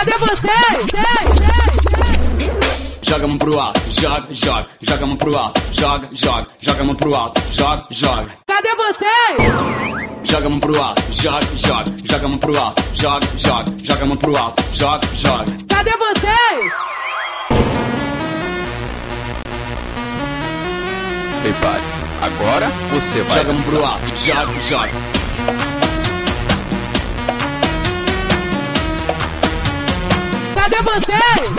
Cadê vocês? Joga a mão pro alto, joga, joga, joga a mão pro alto, joga, joga, joga a mão pro alto, joga, joga. Cadê vocês? Joga a mão pro alto, joga, joga, joga a mão pro alto, joga, joga, joga a mão pro alto, joga, joga. Cadê vocês? Prepare-se. Agora você vai Joga a mão pro alto, joga, joga. Cadê vocês?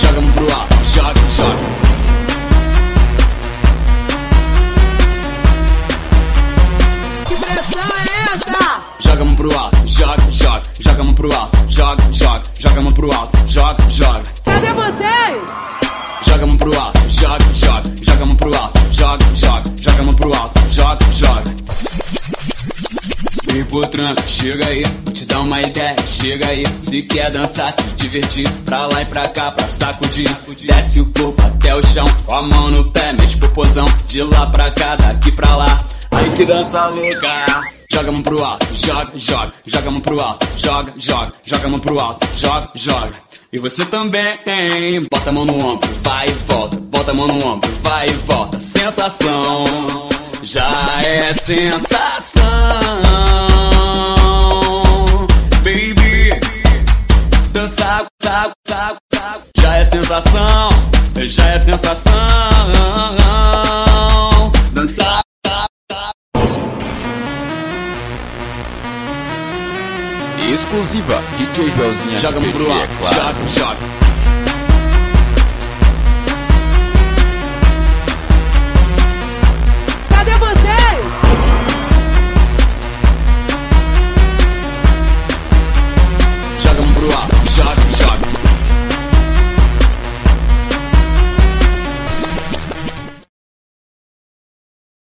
Joga mão pro alto, joga, joga. Que pressão é essa? Joga mão pro alto, joga, joga, joga mão pro alto, joga, joga. Cadê vocês? Joga mão pro alto, joga, joga, joga mão pro alto, joga, joga, joga mão pro alto, joga, joga. Vem por tranca, chega aí, vou te dar uma ideia, chega aí. Se quer dançar, se divertir, pra lá e pra cá, pra sacudir. Desce o corpo até o chão, com a mão no pé, mexe pro pozão. De lá pra cá, daqui pra lá, aí que dança louca. Joga a mão pro alto, joga, joga, joga a mão pro alto, joga, joga, joga a mão pro alto, joga, joga. E você também tem, bota a mão no ombro, vai e volta, bota a mão no ombro, vai e volta. Sensação, já é sensação, Dançar, saco, saco, saco, já é sensação, já é sensação. Dançar, saco, saco. Exclusiva DJ Joelzinha Joga pro é alto, claro. joga, joga.